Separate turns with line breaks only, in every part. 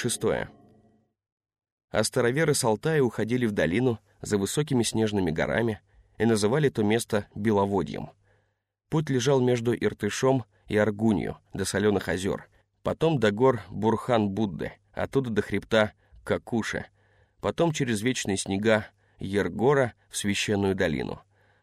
Шестое. А староверы с Алтая уходили в долину за высокими снежными горами и называли то место Беловодьем. Путь лежал между Иртышом и Аргунью до соленых озер, потом до гор Бурхан-Будды, оттуда до хребта Какуши, потом через вечные снега Ергора в священную долину.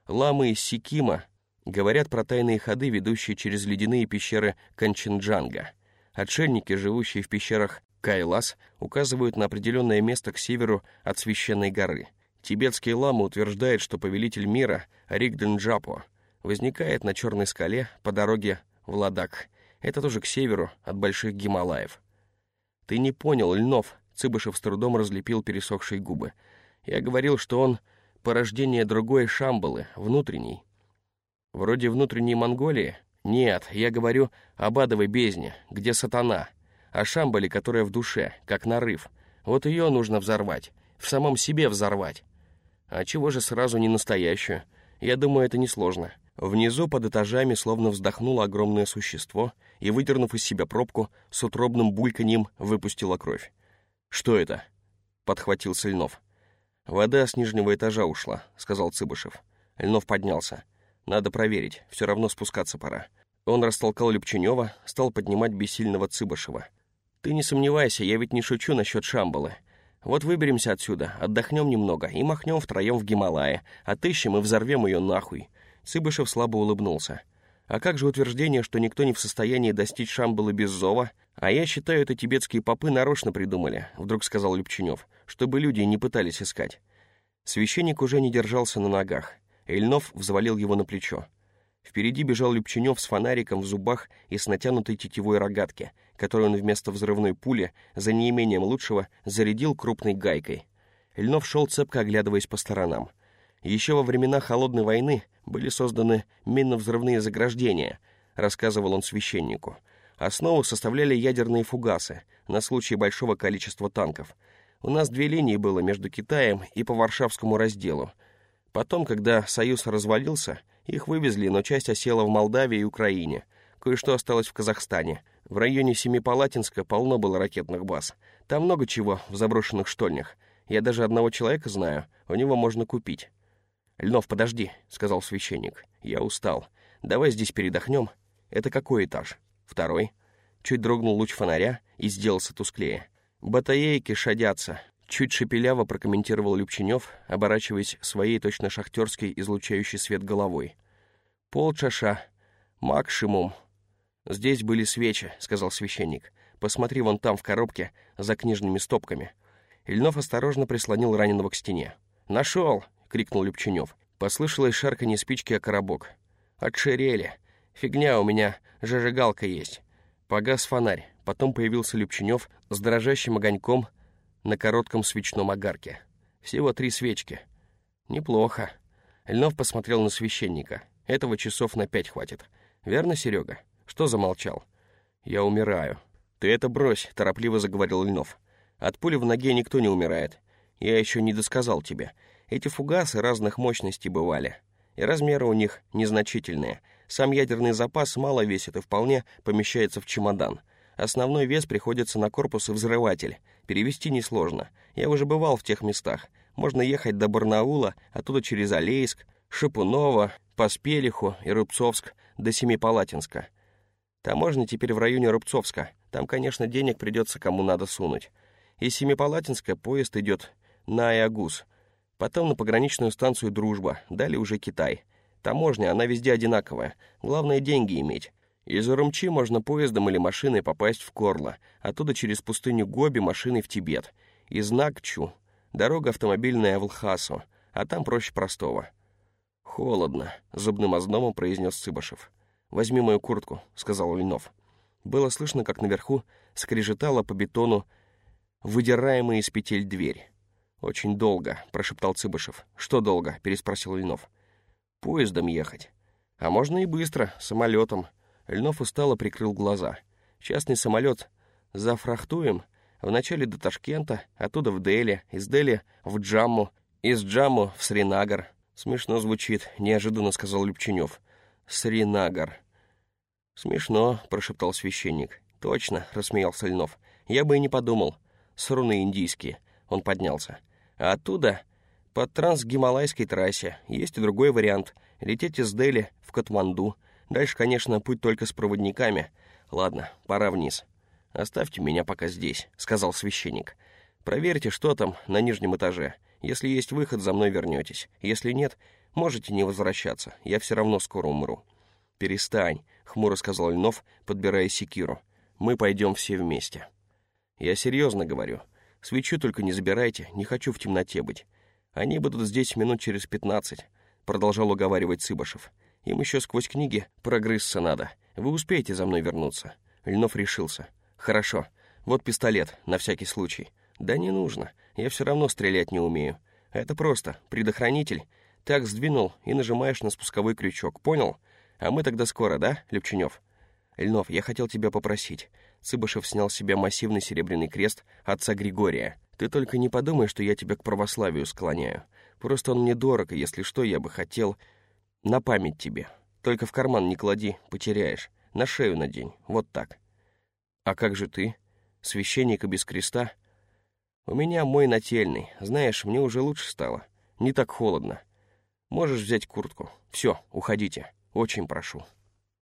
Ламы из Сикима говорят про тайные ходы, ведущие через ледяные пещеры Канченджанга. Отшельники, живущие в пещерах Кайлас, указывают на определенное место к северу от священной горы. Тибетские ламы утверждают, что повелитель мира Ригденджапо возникает на Черной скале по дороге в Ладак. Это тоже к северу от Больших Гималаев. «Ты не понял, Льнов», — Цыбышев с трудом разлепил пересохшие губы. «Я говорил, что он порождение другой Шамбалы, внутренней». «Вроде внутренней Монголии?» «Нет, я говорю об адовой бездне, где сатана, о Шамбале, которая в душе, как нарыв. Вот ее нужно взорвать, в самом себе взорвать. А чего же сразу не настоящую? Я думаю, это несложно». Внизу под этажами словно вздохнуло огромное существо и, выдернув из себя пробку, с утробным бульканьем выпустило кровь. «Что это?» — подхватил Сыльнов. «Вода с нижнего этажа ушла», — сказал Цыбышев. Льнов поднялся. «Надо проверить, все равно спускаться пора». Он растолкал Любченева, стал поднимать бессильного Цыбышева. «Ты не сомневайся, я ведь не шучу насчет Шамбалы. Вот выберемся отсюда, отдохнем немного и махнем втроем в Гималае, отыщем и взорвем ее нахуй. Цыбышев слабо улыбнулся. «А как же утверждение, что никто не в состоянии достичь Шамбалы без зова? А я считаю, это тибетские попы нарочно придумали», — вдруг сказал Любченев, «чтобы люди не пытались искать». Священник уже не держался на ногах. Ильнов взвалил его на плечо. Впереди бежал Любченев с фонариком в зубах и с натянутой тетивой рогатки, которую он вместо взрывной пули, за неимением лучшего, зарядил крупной гайкой. Ильнов шел цепко, оглядываясь по сторонам. Еще во времена Холодной войны были созданы минно-взрывные заграждения, рассказывал он священнику. Основу составляли ядерные фугасы на случай большого количества танков. У нас две линии было между Китаем и по Варшавскому разделу. Потом, когда Союз развалился, их вывезли, но часть осела в Молдавии и Украине. Кое-что осталось в Казахстане. В районе Семипалатинска полно было ракетных баз. Там много чего в заброшенных штольнях. Я даже одного человека знаю, у него можно купить. «Льнов, подожди», — сказал священник. «Я устал. Давай здесь передохнем. Это какой этаж?» «Второй». Чуть дрогнул луч фонаря и сделался тусклее. «Батаейки шадятся», — чуть шепеляво прокомментировал Любченев, оборачиваясь своей точно шахтерской, излучающей свет головой. «Полчаша. Максимум». «Здесь были свечи», — сказал священник. «Посмотри вон там, в коробке, за книжными стопками». Ильнов осторожно прислонил раненого к стене. «Нашел!» — крикнул Любченев. Послышалось шарканье спички о коробок. «Отшерели. Фигня, у меня зажигалка есть». Погас фонарь. Потом появился Любченев с дрожащим огоньком на коротком свечном огарке. Всего три свечки. Неплохо. Льнов посмотрел на священника. Этого часов на пять хватит. Верно, Серега? Что замолчал? Я умираю. Ты это брось, торопливо заговорил Льнов. От пули в ноге никто не умирает. Я еще не досказал тебе. Эти фугасы разных мощностей бывали, и размеры у них незначительные. Сам ядерный запас мало весит и вполне помещается в чемодан. Основной вес приходится на корпус и взрыватель. Перевести несложно. Я уже бывал в тех местах. Можно ехать до Барнаула, оттуда через Алейск, Шипунова, Поспелиху и Рубцовск до Семипалатинска. Таможня теперь в районе Рубцовска. Там, конечно, денег придется кому надо сунуть. Из Семипалатинска поезд идет на Айагус — Потом на пограничную станцию «Дружба», далее уже Китай. Таможня, она везде одинаковая. Главное, деньги иметь. Из Урумчи можно поездом или машиной попасть в Корло, оттуда через пустыню Гоби машиной в Тибет. Из Накчу дорога автомобильная в Лхасу, а там проще простого. «Холодно», — зубным озномом произнес Цыбашев. «Возьми мою куртку», — сказал Ленов. Было слышно, как наверху скрежетала по бетону выдираемая из петель дверь. «Очень долго», — прошептал Цыбышев. «Что долго?» — переспросил Ленов. «Поездом ехать». «А можно и быстро, самолетом». Льнов устало прикрыл глаза. «Частный самолет зафрахтуем. Вначале до Ташкента, оттуда в Дели, из Дели в Джамму, из Джамму в Сринагар». «Смешно звучит», — неожиданно сказал Любченев. «Сринагар». «Смешно», — прошептал священник. «Точно», — рассмеялся Льнов. «Я бы и не подумал. с руны индийские. Он поднялся. А оттуда, по трансгималайской трассе, есть и другой вариант. Лететь из Дели в Катманду. Дальше, конечно, путь только с проводниками. Ладно, пора вниз. «Оставьте меня пока здесь», — сказал священник. «Проверьте, что там на нижнем этаже. Если есть выход, за мной вернетесь. Если нет, можете не возвращаться. Я все равно скоро умру». «Перестань», — хмуро сказал Льнов, подбирая секиру. «Мы пойдем все вместе». «Я серьезно говорю. Свечу только не забирайте, не хочу в темноте быть. Они будут здесь минут через пятнадцать», — продолжал уговаривать Цыбашев. «Им еще сквозь книги прогрызться надо. Вы успеете за мной вернуться». Льнов решился. «Хорошо. Вот пистолет, на всякий случай». «Да не нужно. Я все равно стрелять не умею. Это просто. Предохранитель. Так сдвинул и нажимаешь на спусковой крючок. Понял? А мы тогда скоро, да, Любченев?» «Льнов, я хотел тебя попросить». Цыбышев снял с себя массивный серебряный крест отца Григория. «Ты только не подумай, что я тебя к православию склоняю. Просто он мне дорог, и если что, я бы хотел... На память тебе. Только в карман не клади, потеряешь. На шею надень. Вот так». «А как же ты? Священника без креста?» «У меня мой нательный. Знаешь, мне уже лучше стало. Не так холодно. Можешь взять куртку. Все, уходите. Очень прошу».